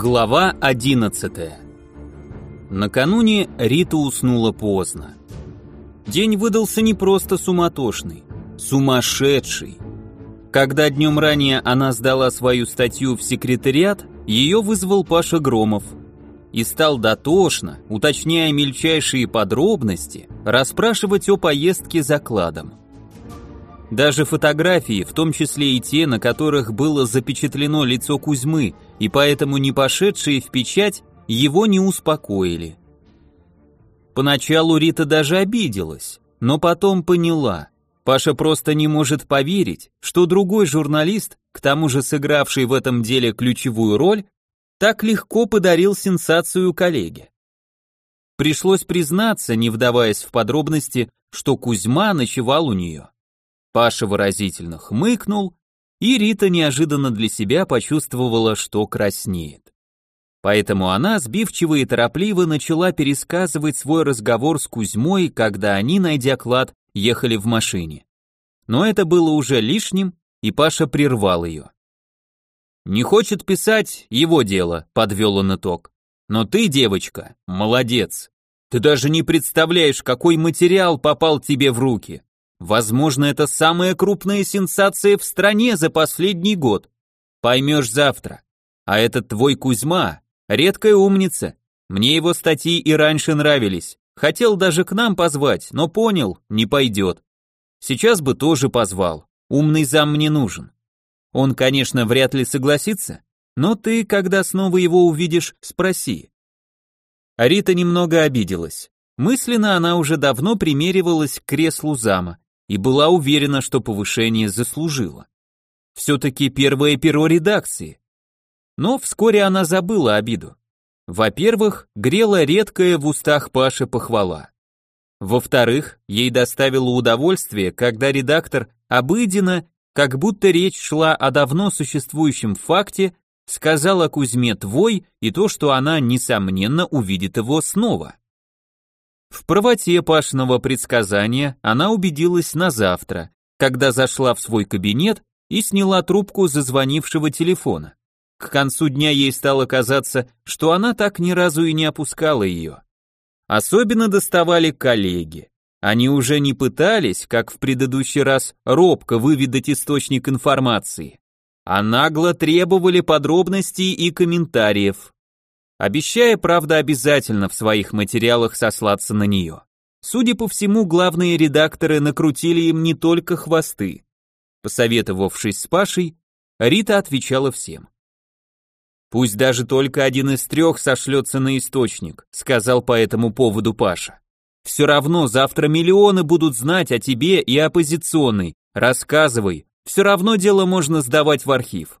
Глава 11. Накануне Рита уснула поздно. День выдался не просто суматошный, сумасшедший. Когда днем ранее она сдала свою статью в секретариат, ее вызвал Паша Громов и стал дотошно, уточняя мельчайшие подробности, расспрашивать о поездке за кладом. Даже фотографии, в том числе и те, на которых было запечатлено лицо Кузьмы, и поэтому не пошедшие в печать, его не успокоили. Поначалу Рита даже обиделась, но потом поняла. Паша просто не может поверить, что другой журналист, к тому же сыгравший в этом деле ключевую роль, так легко подарил сенсацию коллеге. Пришлось признаться, не вдаваясь в подробности, что Кузьма ночевал у нее. Паша выразительно хмыкнул, и Рита неожиданно для себя почувствовала, что краснеет. Поэтому она сбивчиво и торопливо начала пересказывать свой разговор с Кузьмой, когда они, найдя клад, ехали в машине. Но это было уже лишним, и Паша прервал ее. «Не хочет писать, его дело», — подвел он итог. «Но ты, девочка, молодец. Ты даже не представляешь, какой материал попал тебе в руки. Возможно, это самая крупная сенсация в стране за последний год. Поймешь завтра. А этот твой Кузьма, редкая умница. Мне его статьи и раньше нравились. Хотел даже к нам позвать, но понял, не пойдет. Сейчас бы тоже позвал. Умный зам мне нужен. Он, конечно, вряд ли согласится, но ты, когда снова его увидишь, спроси. Рита немного обиделась. Мысленно она уже давно примеривалась к креслу зама и была уверена, что повышение заслужила. Все-таки первое перо редакции. Но вскоре она забыла обиду. Во-первых, грела редкая в устах Паши похвала. Во-вторых, ей доставило удовольствие, когда редактор обыденно, как будто речь шла о давно существующем факте, сказал о Кузьме твой и то, что она, несомненно, увидит его снова. В правоте Пашного предсказания она убедилась на завтра, когда зашла в свой кабинет и сняла трубку зазвонившего телефона. К концу дня ей стало казаться, что она так ни разу и не опускала ее. Особенно доставали коллеги. Они уже не пытались, как в предыдущий раз, робко выведать источник информации, а нагло требовали подробностей и комментариев обещая, правда, обязательно в своих материалах сослаться на нее. Судя по всему, главные редакторы накрутили им не только хвосты. Посоветовавшись с Пашей, Рита отвечала всем. «Пусть даже только один из трех сошлется на источник», сказал по этому поводу Паша. «Все равно завтра миллионы будут знать о тебе и оппозиционной. Рассказывай, все равно дело можно сдавать в архив».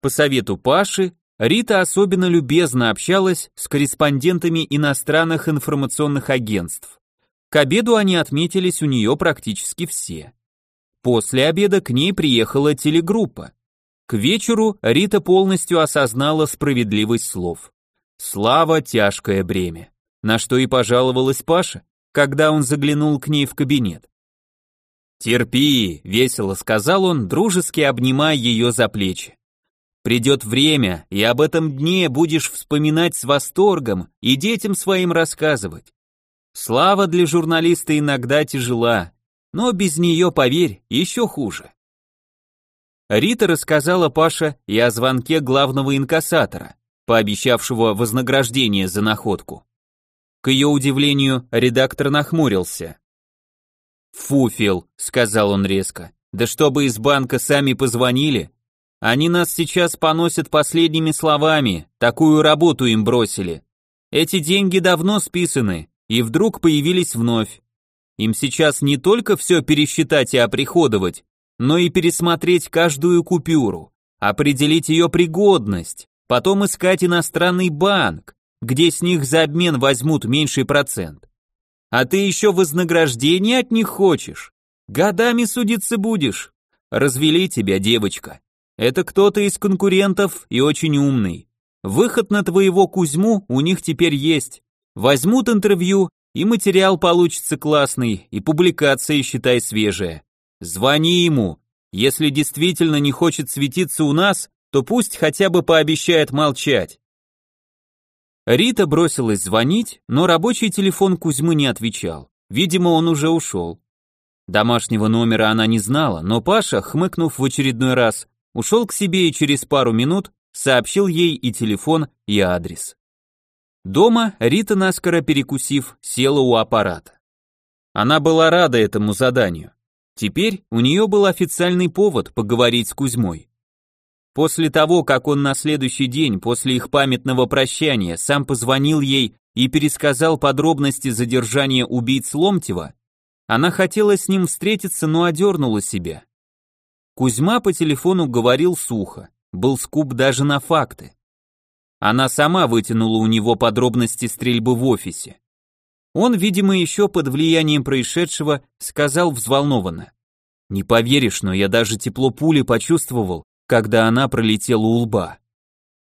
По совету Паши Рита особенно любезно общалась с корреспондентами иностранных информационных агентств. К обеду они отметились у нее практически все. После обеда к ней приехала телегруппа. К вечеру Рита полностью осознала справедливость слов. Слава – тяжкое бремя. На что и пожаловалась Паша, когда он заглянул к ней в кабинет. «Терпи», — весело сказал он, дружески обнимая ее за плечи. Придет время, и об этом дне будешь вспоминать с восторгом и детям своим рассказывать. Слава для журналиста иногда тяжела, но без нее, поверь, еще хуже. Рита рассказала Паше и о звонке главного инкассатора, пообещавшего вознаграждение за находку. К ее удивлению, редактор нахмурился. «Фуфел», — сказал он резко, — «да чтобы из банка сами позвонили, они нас сейчас поносят последними словами, такую работу им бросили. Эти деньги давно списаны, и вдруг появились вновь. Им сейчас не только все пересчитать и оприходовать, но и пересмотреть каждую купюру, определить ее пригодность, потом искать иностранный банк, где с них за обмен возьмут меньший процент. А ты еще вознаграждение от них хочешь? Годами судиться будешь. Развели тебя, девочка. Это кто-то из конкурентов и очень умный. Выход на твоего Кузьму у них теперь есть. Возьмут интервью, и материал получится классный, и публикация, считай, свежая. Звони ему. Если действительно не хочет светиться у нас, то пусть хотя бы пообещает молчать. Рита бросилась звонить, но рабочий телефон Кузьмы не отвечал. Видимо, он уже ушел. Домашнего номера она не знала, но Паша, хмыкнув в очередной раз, ушел к себе и через пару минут сообщил ей и телефон, и адрес. Дома Рита, наскоро перекусив, села у аппарата. Она была рада этому заданию. Теперь у нее был официальный повод поговорить с Кузьмой. После того, как он на следующий день после их памятного прощания сам позвонил ей и пересказал подробности задержания убийц Ломтева, она хотела с ним встретиться, но одернула себя. Кузьма по телефону говорил сухо, был скуп даже на факты. Она сама вытянула у него подробности стрельбы в офисе. Он, видимо, еще под влиянием происшедшего, сказал взволнованно. «Не поверишь, но я даже тепло пули почувствовал, когда она пролетела у лба».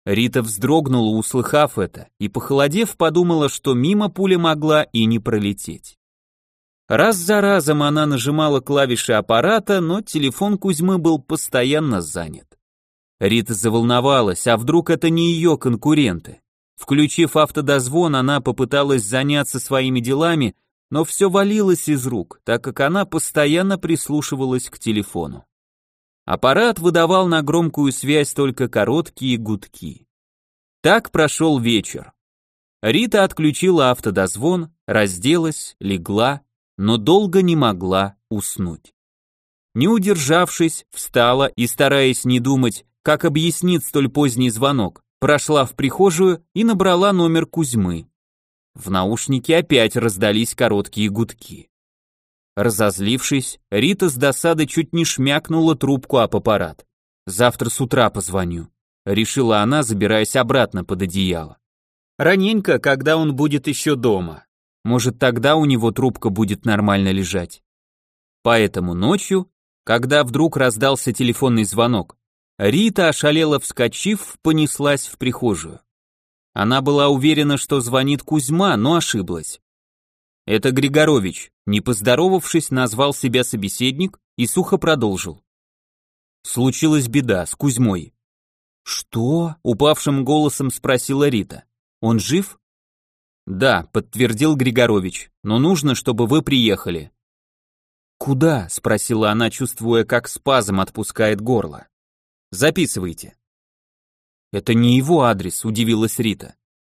Рита вздрогнула, услыхав это, и, похолодев, подумала, что мимо пуля могла и не пролететь. Раз за разом она нажимала клавиши аппарата, но телефон Кузьмы был постоянно занят. Рита заволновалась, а вдруг это не ее конкуренты? Включив автодозвон, она попыталась заняться своими делами, но все валилось из рук, так как она постоянно прислушивалась к телефону. Аппарат выдавал на громкую связь только короткие гудки. Так прошел вечер. Рита отключила автодозвон, разделась, легла, но долго не могла уснуть. Не удержавшись, встала и, стараясь не думать, как объяснить столь поздний звонок, прошла в прихожую и набрала номер Кузьмы. В наушнике опять раздались короткие гудки. Разозлившись, Рита с досады чуть не шмякнула трубку об аппарат. «Завтра с утра позвоню», — решила она, забираясь обратно под одеяло. Раненько, когда он будет еще дома. Может, тогда у него трубка будет нормально лежать. Поэтому ночью, когда вдруг раздался телефонный звонок, Рита, ошалела вскочив, понеслась в прихожую. Она была уверена, что звонит Кузьма, но ошиблась. Это Григорович, не поздоровавшись, назвал себя собеседник и сухо продолжил. Случилась беда с Кузьмой. Что? упавшим голосом спросила Рита. Он жив? Да, подтвердил Григорович. Но нужно, чтобы вы приехали. Куда? спросила она, чувствуя, как спазм отпускает горло. Записывайте. Это не его адрес, удивилась Рита.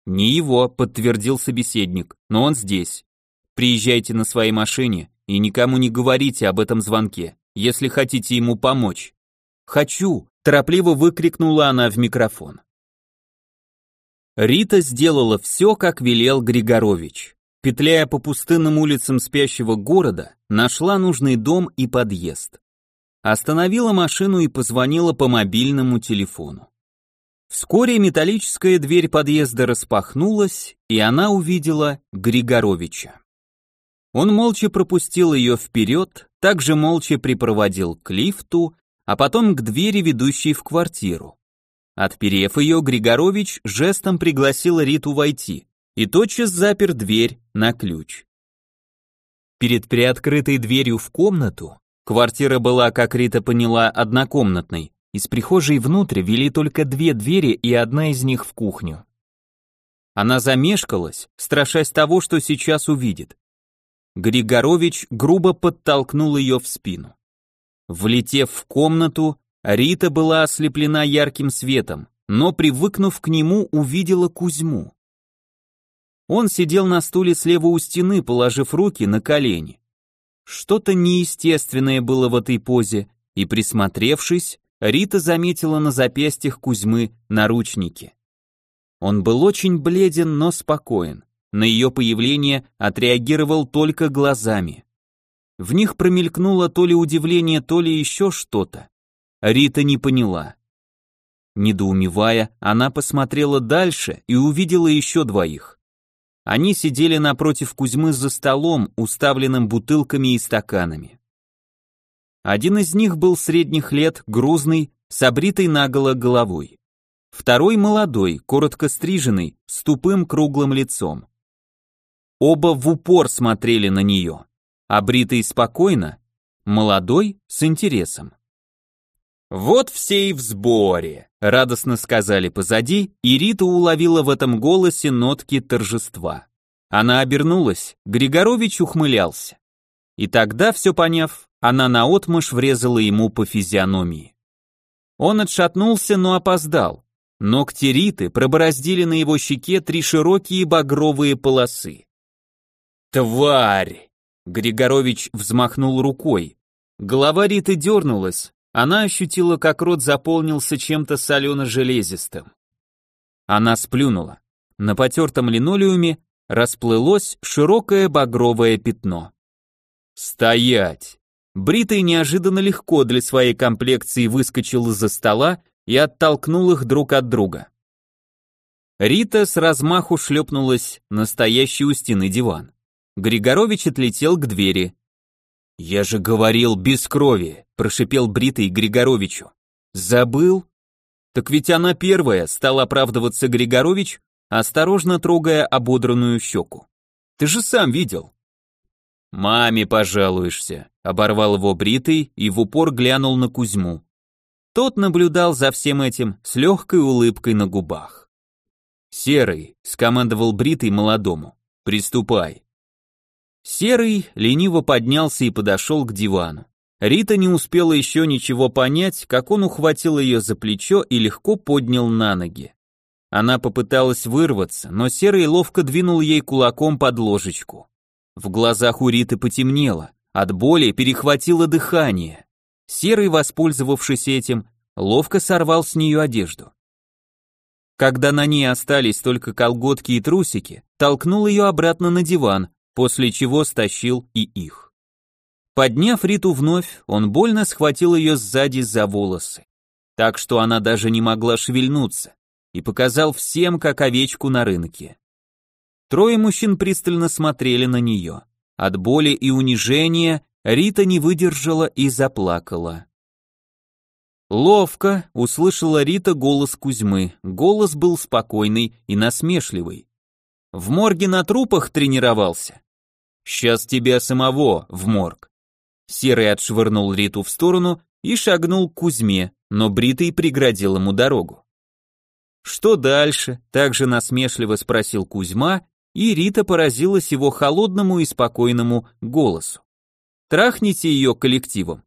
Не его, подтвердил собеседник, но он здесь. Приезжайте на своей машине и никому не говорите об этом звонке, если хотите ему помочь. Хочу, торопливо выкрикнула она в микрофон. Рита сделала все, как велел Григорович. Петляя по пустынным улицам спящего города, нашла нужный дом и подъезд. Остановила машину и позвонила по мобильному телефону. Вскоре металлическая дверь подъезда распахнулась, и она увидела Григоровича. Он молча пропустил ее вперед, также молча припроводил к лифту, а потом к двери, ведущей в квартиру. Отперев ее, Григорович жестом пригласил Риту войти и тотчас запер дверь на ключ. Перед приоткрытой дверью в комнату Квартира была, как Рита поняла, однокомнатной. Из прихожей внутрь вели только две двери и одна из них в кухню. Она замешкалась, страшась того, что сейчас увидит. Григорович грубо подтолкнул ее в спину. Влетев в комнату, Рита была ослеплена ярким светом, но, привыкнув к нему, увидела Кузьму. Он сидел на стуле слева у стены, положив руки на колени. Что-то неестественное было в этой позе, и присмотревшись, Рита заметила на запястьях Кузьмы наручники. Он был очень бледен, но спокоен. На ее появление отреагировал только глазами. В них промелькнуло то ли удивление, то ли еще что-то. Рита не поняла. Недоумевая, она посмотрела дальше и увидела еще двоих. Они сидели напротив Кузьмы за столом, уставленным бутылками и стаканами. Один из них был средних лет, грузный, с обритой наголо головой. Второй молодой, коротко стриженный, с тупым круглым лицом. Оба в упор смотрели на нее. Обритый спокойно, молодой с интересом. Вот все и в сборе, радостно сказали позади, и Рита уловила в этом голосе нотки торжества. Она обернулась, Григорович ухмылялся. И тогда, все поняв, она наотмашь врезала ему по физиономии. Он отшатнулся, но опоздал. Ногти Риты пробороздили на его щеке три широкие багровые полосы. «Тварь!» Григорович взмахнул рукой. Голова Риты дернулась, она ощутила, как рот заполнился чем-то солено-железистым. Она сплюнула. На потертом линолеуме расплылось широкое багровое пятно. «Стоять!» Бритый неожиданно легко для своей комплекции выскочил из-за стола и оттолкнул их друг от друга. Рита с размаху шлепнулась на стоящий у стены диван. Григорович отлетел к двери. «Я же говорил, без крови!» – прошипел Бритый Григоровичу. «Забыл?» «Так ведь она первая», – стал оправдываться Григорович, осторожно трогая ободранную щеку. «Ты же сам видел». «Маме пожалуешься», — оборвал его Бритый и в упор глянул на Кузьму. Тот наблюдал за всем этим с легкой улыбкой на губах. «Серый», — скомандовал Бритый молодому, — «приступай». Серый лениво поднялся и подошел к дивану. Рита не успела еще ничего понять, как он ухватил ее за плечо и легко поднял на ноги. Она попыталась вырваться, но Серый ловко двинул ей кулаком под ложечку. В глазах у Риты потемнело, от боли перехватило дыхание. Серый, воспользовавшись этим, ловко сорвал с нее одежду. Когда на ней остались только колготки и трусики, толкнул ее обратно на диван, после чего стащил и их. Подняв Риту вновь, он больно схватил ее сзади за волосы, так что она даже не могла шевельнуться, и показал всем, как овечку на рынке. Трое мужчин пристально смотрели на нее. От боли и унижения Рита не выдержала и заплакала. Ловко услышала Рита голос Кузьмы. Голос был спокойный и насмешливый. В морге на трупах тренировался. Сейчас тебя самого в морг. Серый отшвырнул Риту в сторону и шагнул к Кузьме, но Бритый преградил ему дорогу. «Что дальше?» – также насмешливо спросил Кузьма, и Рита поразилась его холодному и спокойному голосу. «Трахните ее коллективом».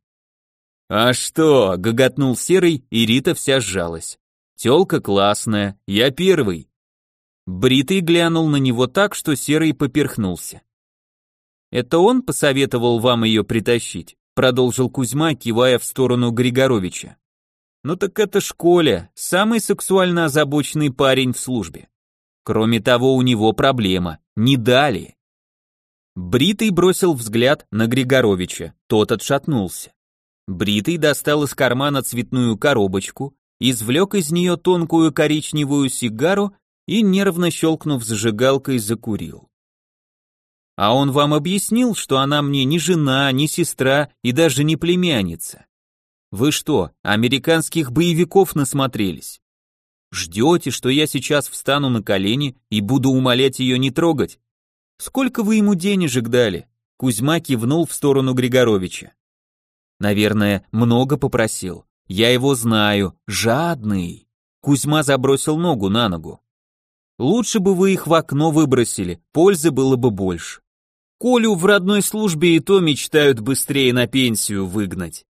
«А что?» – гоготнул Серый, и Рита вся сжалась. «Телка классная, я первый». Бритый глянул на него так, что Серый поперхнулся. Это он посоветовал вам ее притащить, продолжил Кузьма, кивая в сторону Григоровича. Ну так это школе, самый сексуально озабоченный парень в службе. Кроме того, у него проблема, не дали. Бритый бросил взгляд на Григоровича, тот отшатнулся. Бритый достал из кармана цветную коробочку, извлек из нее тонкую коричневую сигару и, нервно щелкнув зажигалкой, закурил. А он вам объяснил, что она мне ни жена, ни сестра и даже не племянница? Вы что, американских боевиков насмотрелись? Ждете, что я сейчас встану на колени и буду умолять ее не трогать? Сколько вы ему денежек дали? Кузьма кивнул в сторону Григоровича. Наверное, много попросил. Я его знаю, жадный. Кузьма забросил ногу на ногу. Лучше бы вы их в окно выбросили, пользы было бы больше. Колю в родной службе и то мечтают быстрее на пенсию выгнать.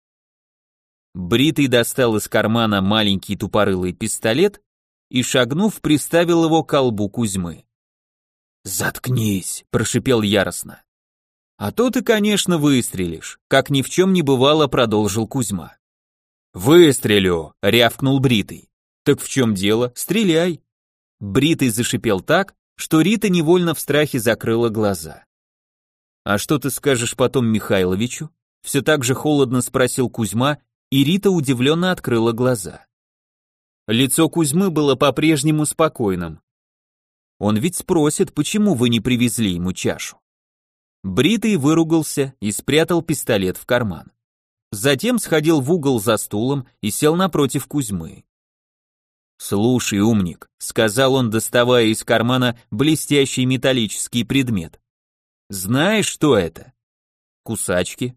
Бритый достал из кармана маленький тупорылый пистолет и, шагнув, приставил его к колбу Кузьмы. «Заткнись!» – прошипел яростно. «А то ты, конечно, выстрелишь», – как ни в чем не бывало, продолжил Кузьма. «Выстрелю!» – рявкнул Бритый. «Так в чем дело? Стреляй!» Бритый зашипел так, что Рита невольно в страхе закрыла глаза. «А что ты скажешь потом Михайловичу?» Все так же холодно спросил Кузьма, и Рита удивленно открыла глаза. Лицо Кузьмы было по-прежнему спокойным. Он ведь спросит, почему вы не привезли ему чашу. Бритый выругался и спрятал пистолет в карман. Затем сходил в угол за стулом и сел напротив Кузьмы. «Слушай, умник», — сказал он, доставая из кармана блестящий металлический предмет. Знаешь, что это? Кусачки.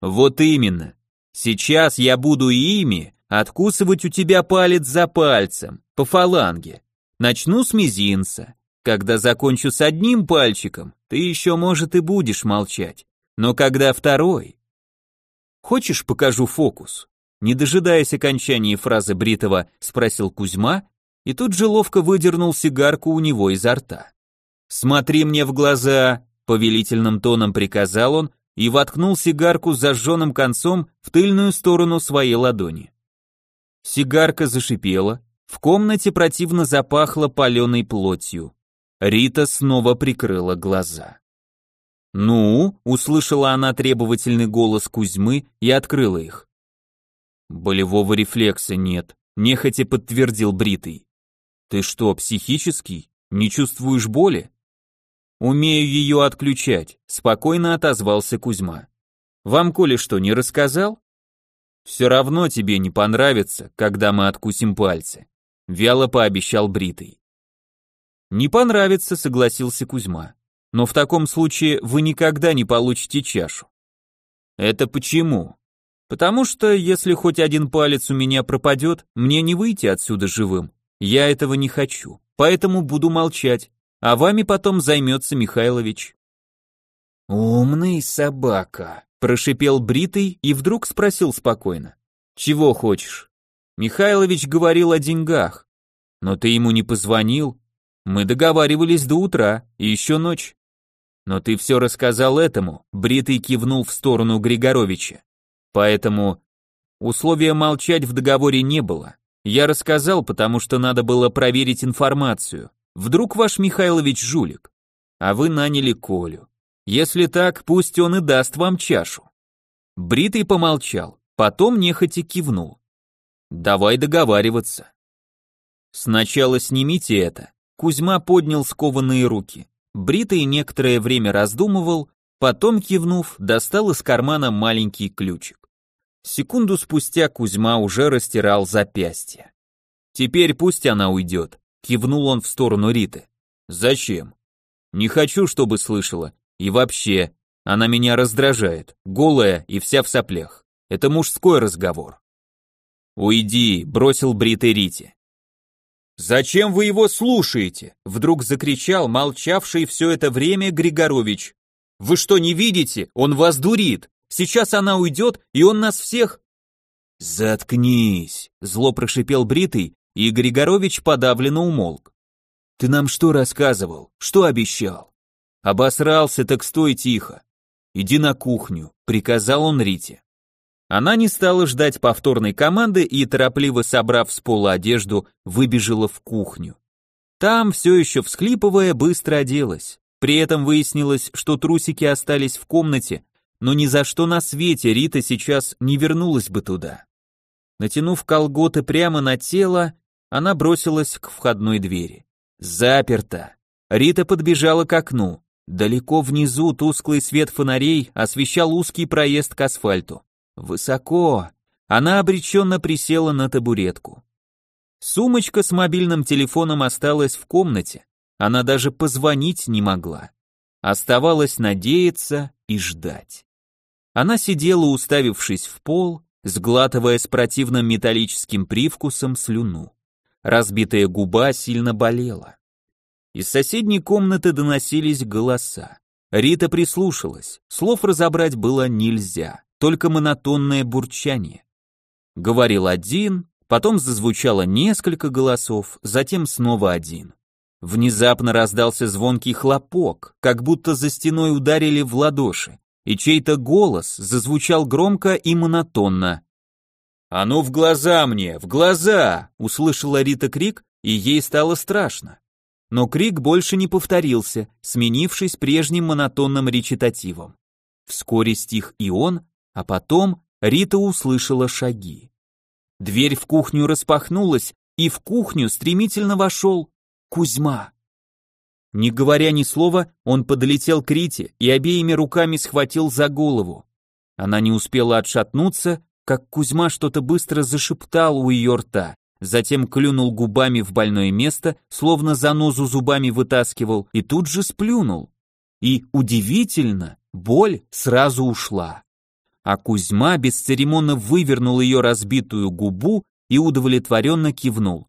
Вот именно. Сейчас я буду ими Откусывать у тебя палец за пальцем, по фаланге. Начну с мизинца. Когда закончу с одним пальчиком, ты еще, может, и будешь молчать. Но когда второй... Хочешь, покажу фокус? Не дожидаясь окончания фразы Бритова, спросил Кузьма, и тут же ловко выдернул сигарку у него изо рта. «Смотри мне в глаза!» — повелительным тоном приказал он и воткнул сигарку с зажженным концом в тыльную сторону своей ладони. Сигарка зашипела, в комнате противно запахло паленой плотью. Рита снова прикрыла глаза. «Ну?» — услышала она требовательный голос Кузьмы и открыла их. «Болевого рефлекса нет», — нехотя подтвердил Бритый. «Ты что, психический? Не чувствуешь боли?» «Умею ее отключать», — спокойно отозвался Кузьма. «Вам Коля что, не рассказал?» «Все равно тебе не понравится, когда мы откусим пальцы», — вяло пообещал Бритый. «Не понравится», — согласился Кузьма. «Но в таком случае вы никогда не получите чашу». «Это почему?» «Потому что, если хоть один палец у меня пропадет, мне не выйти отсюда живым. Я этого не хочу, поэтому буду молчать, а вами потом займется Михайлович». «Умный собака», — прошипел Бритый и вдруг спросил спокойно. «Чего хочешь?» «Михайлович говорил о деньгах. Но ты ему не позвонил, мы договаривались до утра, и еще ночь. Но ты все рассказал этому, Бритый кивнул в сторону Григоровича. Поэтому условия молчать в договоре не было. Я рассказал, потому что надо было проверить информацию. Вдруг ваш Михайлович жулик, а вы наняли Колю. Если так, пусть он и даст вам чашу. Бритый помолчал, потом нехотя кивнул. Давай договариваться. Сначала снимите это, Кузьма поднял скованные руки. Бритый некоторое время раздумывал, потом, кивнув, достал из кармана маленький ключик. Секунду спустя Кузьма уже растирал запястье. «Теперь пусть она уйдет», — кивнул он в сторону Риты. «Зачем?» «Не хочу, чтобы слышала. И вообще, она меня раздражает, голая и вся в соплях. Это мужской разговор». «Уйди», — бросил Бритый Рите. «Зачем вы его слушаете?» — вдруг закричал молчавший все это время Григорович. «Вы что, не видите? Он вас дурит! Сейчас она уйдет, и он нас всех...» «Заткнись!» — зло прошипел Бритый, и Григорович подавленно умолк. «Ты нам что рассказывал? Что обещал?» «Обосрался, так стой тихо. Иди на кухню», — приказал он Рите. Она не стала ждать повторной команды и, торопливо собрав с пола одежду, выбежала в кухню. Там, все еще всхлипывая, быстро оделась. При этом выяснилось, что трусики остались в комнате, но ни за что на свете Рита сейчас не вернулась бы туда. Натянув колготы прямо на тело, она бросилась к входной двери. Заперто. Рита подбежала к окну. Далеко внизу тусклый свет фонарей освещал узкий проезд к асфальту. Высоко. Она обреченно присела на табуретку. Сумочка с мобильным телефоном осталась в комнате. Она даже позвонить не могла. Оставалось надеяться и ждать. Она сидела, уставившись в пол, сглатывая с противным металлическим привкусом слюну. Разбитая губа сильно болела. Из соседней комнаты доносились голоса. Рита прислушалась, слов разобрать было нельзя только монотонное бурчание. Говорил один, потом зазвучало несколько голосов, затем снова один. Внезапно раздался звонкий хлопок, как будто за стеной ударили в ладоши, и чей-то голос зазвучал громко и монотонно. «А ну в глаза мне, в глаза!» — услышала Рита крик, и ей стало страшно. Но крик больше не повторился, сменившись прежним монотонным речитативом. Вскоре стих и он, а потом Рита услышала шаги. Дверь в кухню распахнулась, и в кухню стремительно вошел Кузьма. Не говоря ни слова, он подлетел к Рите и обеими руками схватил за голову. Она не успела отшатнуться, как Кузьма что-то быстро зашептал у ее рта, затем клюнул губами в больное место, словно занозу зубами вытаскивал, и тут же сплюнул. И, удивительно, боль сразу ушла. а Кузьма бесцеремонно вывернул ее разбитую губу и удовлетворенно кивнул.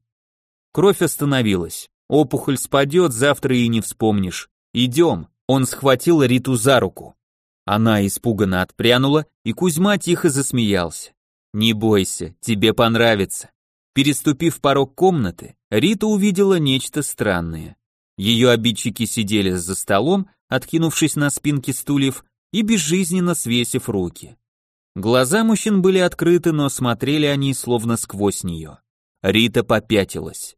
Кровь остановилась. Опухоль спадет, завтра и не вспомнишь. Идем. Он схватил Риту за руку. Она испуганно отпрянула, и Кузьма тихо засмеялся. «Не бойся, тебе понравится». Переступив порог комнаты, Рита увидела нечто странное. Ее обидчики сидели за столом, откинувшись на спинки стульев и безжизненно свесив руки. Глаза мужчин были открыты, но смотрели они словно сквозь нее. Рита попятилась.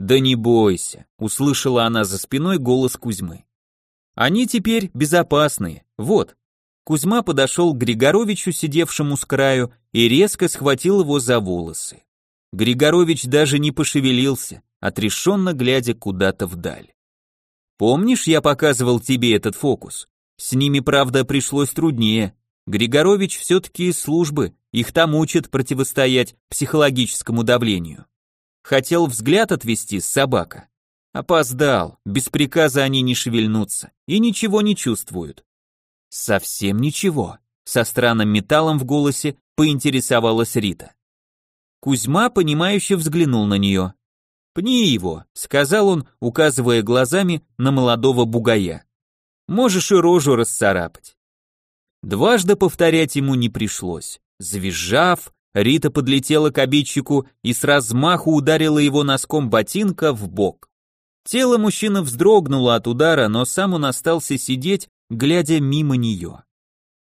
«Да не бойся», — услышала она за спиной голос Кузьмы. «Они теперь безопасные, вот». Кузьма подошел к Григоровичу, сидевшему с краю, и резко схватил его за волосы. Григорович даже не пошевелился, отрешенно глядя куда-то вдаль. «Помнишь, я показывал тебе этот фокус? С ними, правда, пришлось труднее. Григорович все-таки из службы, их там учат противостоять психологическому давлению. Хотел взгляд отвести собака. Опоздал, без приказа они не шевельнутся и ничего не чувствуют. Совсем ничего, со странным металлом в голосе поинтересовалась Рита. Кузьма, понимающе взглянул на нее. «Пни его», — сказал он, указывая глазами на молодого бугая. «Можешь и рожу расцарапать». Дважды повторять ему не пришлось. Завизжав, Рита подлетела к обидчику и с размаху ударила его носком ботинка в бок. Тело мужчины вздрогнуло от удара, но сам он остался сидеть, глядя мимо нее.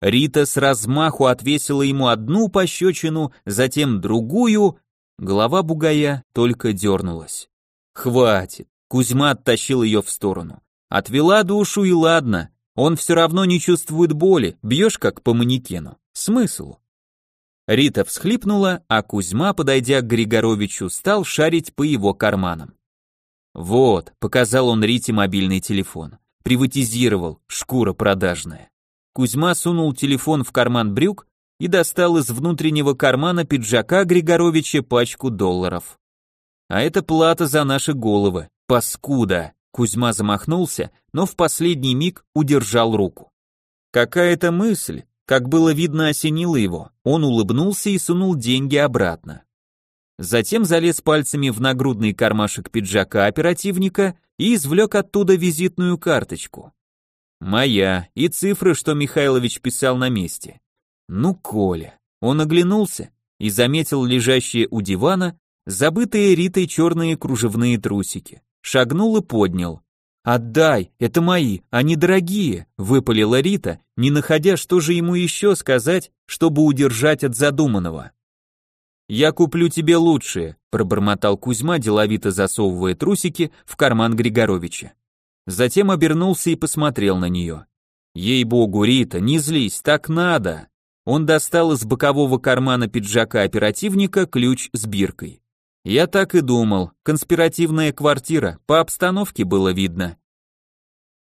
Рита с размаху отвесила ему одну пощечину, затем другую, голова бугая только дернулась. «Хватит!» Кузьма оттащил ее в сторону. Отвела душу и ладно, он все равно не чувствует боли, бьешь как по манекену. Смысл? Рита всхлипнула, а Кузьма, подойдя к Григоровичу, стал шарить по его карманам. «Вот», — показал он Рите мобильный телефон. «Приватизировал, шкура продажная». Кузьма сунул телефон в карман брюк и достал из внутреннего кармана пиджака Григоровича пачку долларов. «А это плата за наши головы, паскуда!» Кузьма замахнулся, но в последний миг удержал руку. Какая-то мысль, как было видно, осенила его. Он улыбнулся и сунул деньги обратно. Затем залез пальцами в нагрудный кармашек пиджака оперативника и извлек оттуда визитную карточку. Моя и цифры, что Михайлович писал на месте. Ну, Коля. Он оглянулся и заметил лежащие у дивана забытые Ритой черные кружевные трусики. Шагнул и поднял. «Отдай, это мои, они дорогие», — выпалила Рита, не находя, что же ему еще сказать, чтобы удержать от задуманного. «Я куплю тебе лучшие», — пробормотал Кузьма, деловито засовывая трусики в карман Григоровича. Затем обернулся и посмотрел на нее. «Ей-богу, Рита, не злись, так надо!» Он достал из бокового кармана пиджака оперативника ключ с биркой. Я так и думал, конспиративная квартира, по обстановке было видно.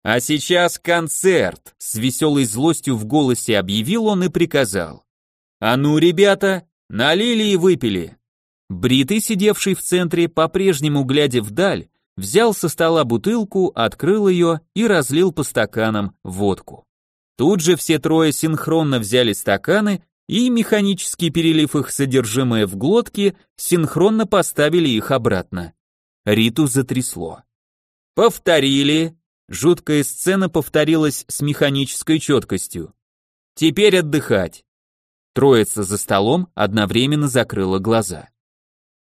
А сейчас концерт, с веселой злостью в голосе объявил он и приказал. А ну, ребята, налили и выпили. Бритый, сидевший в центре, по-прежнему глядя вдаль, взял со стола бутылку, открыл ее и разлил по стаканам водку. Тут же все трое синхронно взяли стаканы и, механически перелив их содержимое в глотки, синхронно поставили их обратно. Риту затрясло. «Повторили!» Жуткая сцена повторилась с механической четкостью. «Теперь отдыхать!» Троица за столом одновременно закрыла глаза.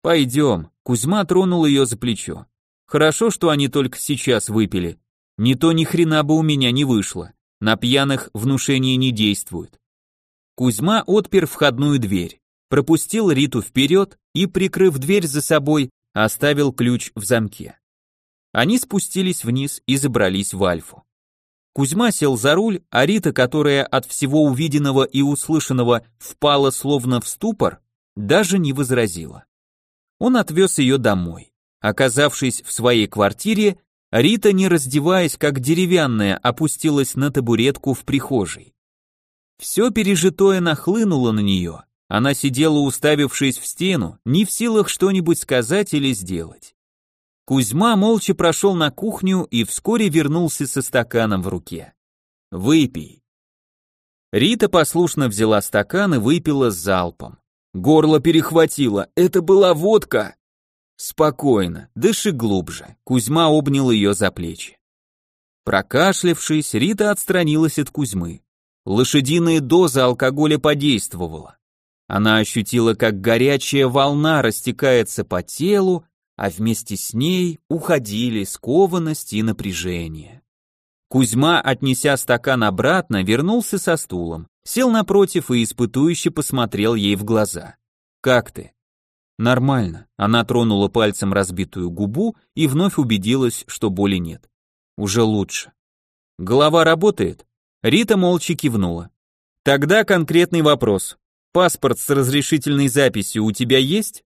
«Пойдем», Кузьма тронул ее за плечо. «Хорошо, что они только сейчас выпили. Не то ни хрена бы у меня не вышло. На пьяных внушение не действует. Кузьма отпер входную дверь, пропустил Риту вперед и, прикрыв дверь за собой, оставил ключ в замке. Они спустились вниз и забрались в Альфу. Кузьма сел за руль, а Рита, которая от всего увиденного и услышанного впала словно в ступор, даже не возразила. Он отвез ее домой. Оказавшись в своей квартире, Рита, не раздеваясь, как деревянная, опустилась на табуретку в прихожей. Все пережитое нахлынуло на нее. Она сидела, уставившись в стену, не в силах что-нибудь сказать или сделать. Кузьма молча прошел на кухню и вскоре вернулся со стаканом в руке. «Выпей». Рита послушно взяла стакан и выпила залпом. Горло перехватило. Это была водка. Спокойно, дыши глубже. Кузьма обнял ее за плечи. Прокашлявшись, Рита отстранилась от Кузьмы. Лошадиная доза алкоголя подействовала. Она ощутила, как горячая волна растекается по телу, а вместе с ней уходили скованность и напряжение. Кузьма, отнеся стакан обратно, вернулся со стулом, сел напротив и испытующе посмотрел ей в глаза. «Как ты?» «Нормально». Она тронула пальцем разбитую губу и вновь убедилась, что боли нет. «Уже лучше». «Голова работает?» Рита молча кивнула. «Тогда конкретный вопрос. Паспорт с разрешительной записью у тебя есть?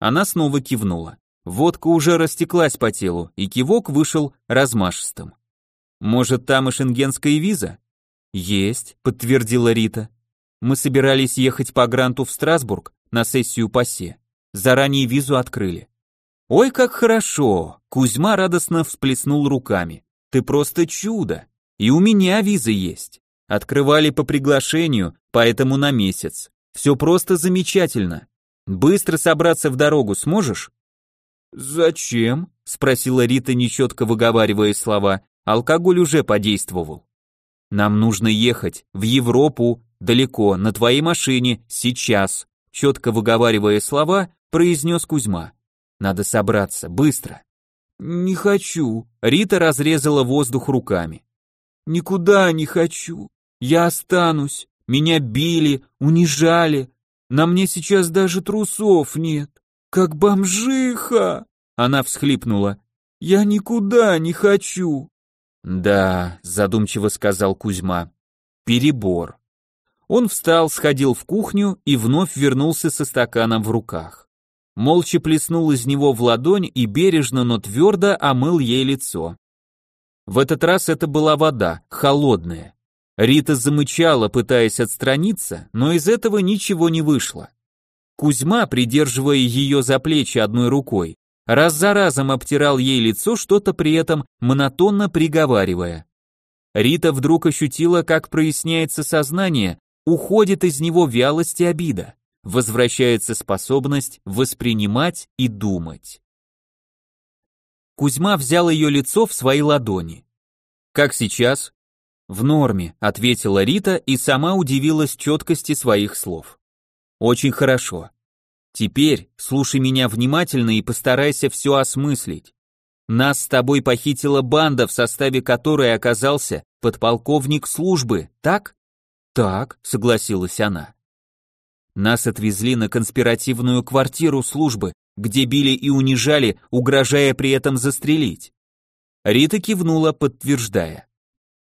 Она снова кивнула. Водка уже растеклась по телу, и кивок вышел размашистым. Может, там и шенгенская виза? Есть, подтвердила Рита. Мы собирались ехать по гранту в Страсбург на сессию ПАСЕ. Заранее визу открыли. Ой, как хорошо! Кузьма радостно всплеснул руками. Ты просто чудо! И у меня виза есть. Открывали по приглашению, поэтому на месяц. Все просто замечательно. Быстро собраться в дорогу сможешь? Зачем? спросила Рита, нечетко выговаривая слова. Алкоголь уже подействовал. Нам нужно ехать в Европу, далеко, на твоей машине, сейчас, четко выговаривая слова, произнес Кузьма. Надо собраться, быстро. Не хочу. Рита разрезала воздух руками. Никуда не хочу. Я останусь. Меня били, унижали. На мне сейчас даже трусов нет. Как бомжиха!» Она всхлипнула. «Я никуда не хочу!» «Да», — задумчиво сказал Кузьма, — «перебор». Он встал, сходил в кухню и вновь вернулся со стаканом в руках. Молча плеснул из него в ладонь и бережно, но твердо омыл ей лицо. В этот раз это была вода, холодная. Рита замычала, пытаясь отстраниться, но из этого ничего не вышло. Кузьма, придерживая ее за плечи одной рукой, раз за разом обтирал ей лицо, что-то при этом монотонно приговаривая. Рита вдруг ощутила, как проясняется сознание, уходит из него вялость и обида, возвращается способность воспринимать и думать. Кузьма взял ее лицо в свои ладони. Как сейчас, «В норме», — ответила Рита и сама удивилась четкости своих слов. «Очень хорошо. Теперь слушай меня внимательно и постарайся все осмыслить. Нас с тобой похитила банда, в составе которой оказался подполковник службы, так?» «Так», — согласилась она. Нас отвезли на конспиративную квартиру службы, где били и унижали, угрожая при этом застрелить. Рита кивнула, подтверждая.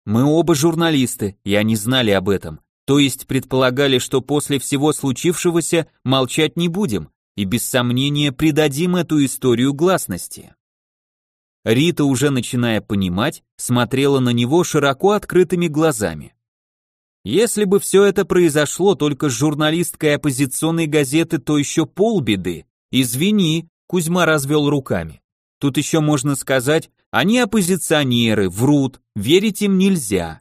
Мы оба журналисты, и они знали об этом, то есть предполагали, что после всего случившегося молчать не будем и без сомнения придадим эту историю гласности. Рита, уже начиная понимать, смотрела на него широко открытыми глазами. Если бы все это произошло только с журналисткой оппозиционной газеты, то еще полбеды. Извини, Кузьма развел руками. Тут еще можно сказать, они оппозиционеры, врут, верить им нельзя.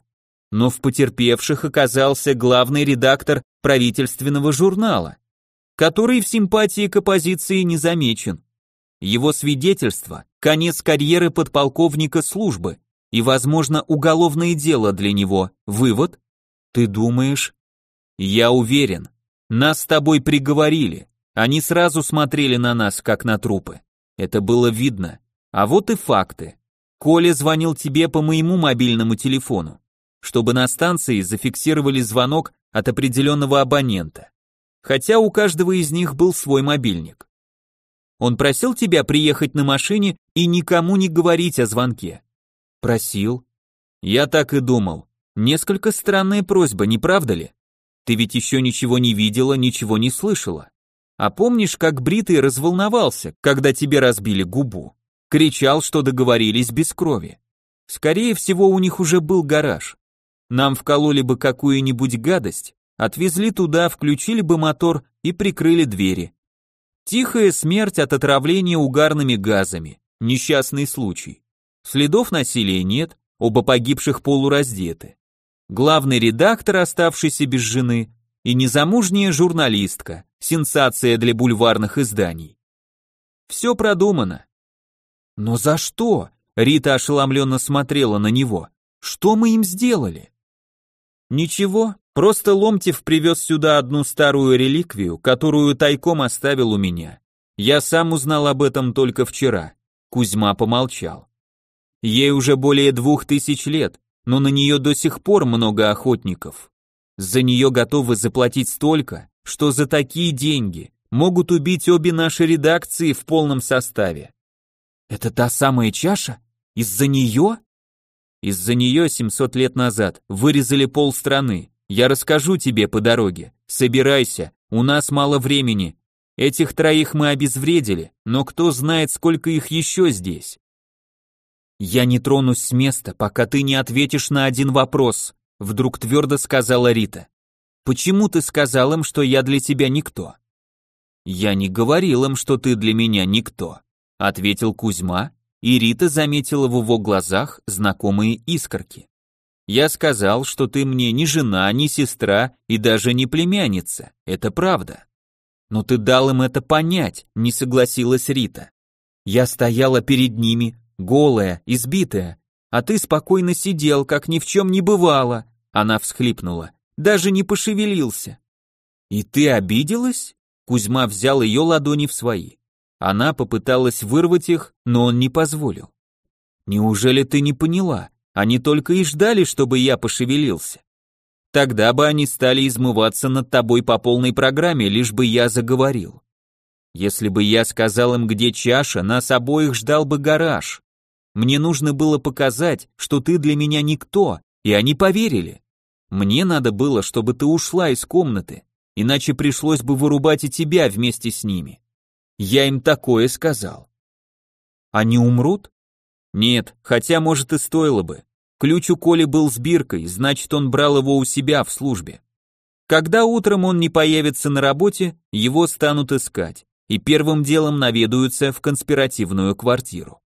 Но в потерпевших оказался главный редактор правительственного журнала, который в симпатии к оппозиции не замечен. Его свидетельство – конец карьеры подполковника службы и, возможно, уголовное дело для него. Вывод? Ты думаешь? Я уверен. Нас с тобой приговорили. Они сразу смотрели на нас, как на трупы. Это было видно. А вот и факты. Коля звонил тебе по моему мобильному телефону, чтобы на станции зафиксировали звонок от определенного абонента. Хотя у каждого из них был свой мобильник. Он просил тебя приехать на машине и никому не говорить о звонке. Просил. Я так и думал. Несколько странная просьба, не правда ли? Ты ведь еще ничего не видела, ничего не слышала. А помнишь, как Бритый разволновался, когда тебе разбили губу? Кричал, что договорились без крови. Скорее всего, у них уже был гараж. Нам вкололи бы какую-нибудь гадость, отвезли туда, включили бы мотор и прикрыли двери. Тихая смерть от отравления угарными газами. Несчастный случай. Следов насилия нет, оба погибших полураздеты. главный редактор, оставшийся без жены, и незамужняя журналистка, сенсация для бульварных изданий. Все продумано. Но за что? Рита ошеломленно смотрела на него. Что мы им сделали? Ничего, просто Ломтев привез сюда одну старую реликвию, которую тайком оставил у меня. Я сам узнал об этом только вчера. Кузьма помолчал. Ей уже более двух тысяч лет, но на нее до сих пор много охотников. За нее готовы заплатить столько, что за такие деньги могут убить обе наши редакции в полном составе. Это та самая чаша? Из-за нее? Из-за нее 700 лет назад вырезали полстраны. Я расскажу тебе по дороге. Собирайся, у нас мало времени. Этих троих мы обезвредили, но кто знает, сколько их еще здесь. Я не тронусь с места, пока ты не ответишь на один вопрос, вдруг твердо сказала Рита. Почему ты сказал им, что я для тебя никто? Я не говорил им, что ты для меня никто, ответил Кузьма, и Рита заметила в его глазах знакомые искорки. Я сказал, что ты мне ни жена, ни сестра и даже не племянница. Это правда. Но ты дал им это понять, не согласилась Рита. Я стояла перед ними, голая, избитая, а ты спокойно сидел, как ни в чем не бывало. Она всхлипнула. Даже не пошевелился. И ты обиделась? Кузьма взял ее ладони в свои. Она попыталась вырвать их, но он не позволил. Неужели ты не поняла? Они только и ждали, чтобы я пошевелился. Тогда бы они стали измываться над тобой по полной программе, лишь бы я заговорил. Если бы я сказал им, где чаша, нас обоих ждал бы гараж. Мне нужно было показать, что ты для меня никто, и они поверили. Мне надо было, чтобы ты ушла из комнаты, иначе пришлось бы вырубать и тебя вместе с ними. Я им такое сказал. Они умрут? Нет, хотя, может, и стоило бы. Ключ у Коли был с биркой, значит, он брал его у себя в службе. Когда утром он не появится на работе, его станут искать, и первым делом наведаются в конспиративную квартиру.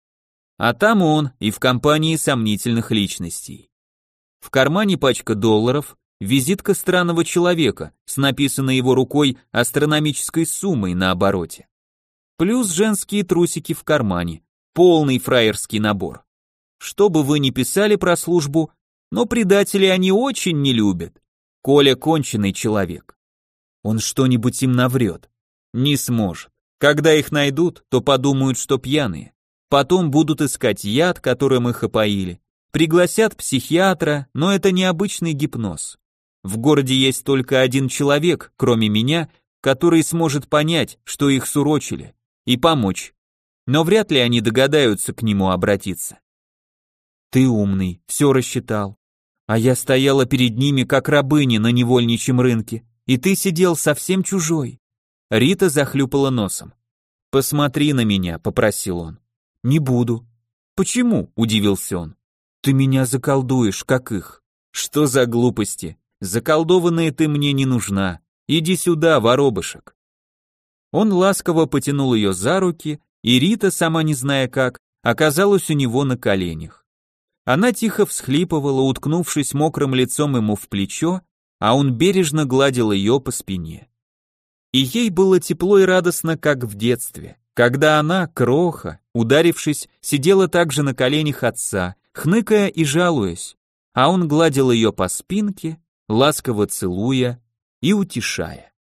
А там он и в компании сомнительных личностей. В кармане пачка долларов, визитка странного человека с написанной его рукой астрономической суммой на обороте. Плюс женские трусики в кармане. Полный фраерский набор. Что бы вы ни писали про службу, но предатели они очень не любят. Коля конченый человек. Он что-нибудь им наврет. Не сможет. Когда их найдут, то подумают, что пьяные. Потом будут искать яд, которым их опоили. Пригласят психиатра, но это не обычный гипноз. В городе есть только один человек, кроме меня, который сможет понять, что их сурочили и помочь. Но вряд ли они догадаются к нему обратиться. Ты умный, все рассчитал. А я стояла перед ними, как рабыня на невольничьем рынке, и ты сидел совсем чужой. Рита захлюпала носом. «Посмотри на меня», — попросил он. «Не буду». «Почему?» — удивился он. «Ты меня заколдуешь, как их». «Что за глупости? Заколдованная ты мне не нужна. Иди сюда, воробышек». Он ласково потянул ее за руки, и Рита, сама не зная как, оказалась у него на коленях. Она тихо всхлипывала, уткнувшись мокрым лицом ему в плечо, а он бережно гладил ее по спине. И ей было тепло и радостно, как в детстве, когда она, кроха, ударившись, сидела также на коленях отца, хныкая и жалуясь, а он гладил ее по спинке, ласково целуя и утешая.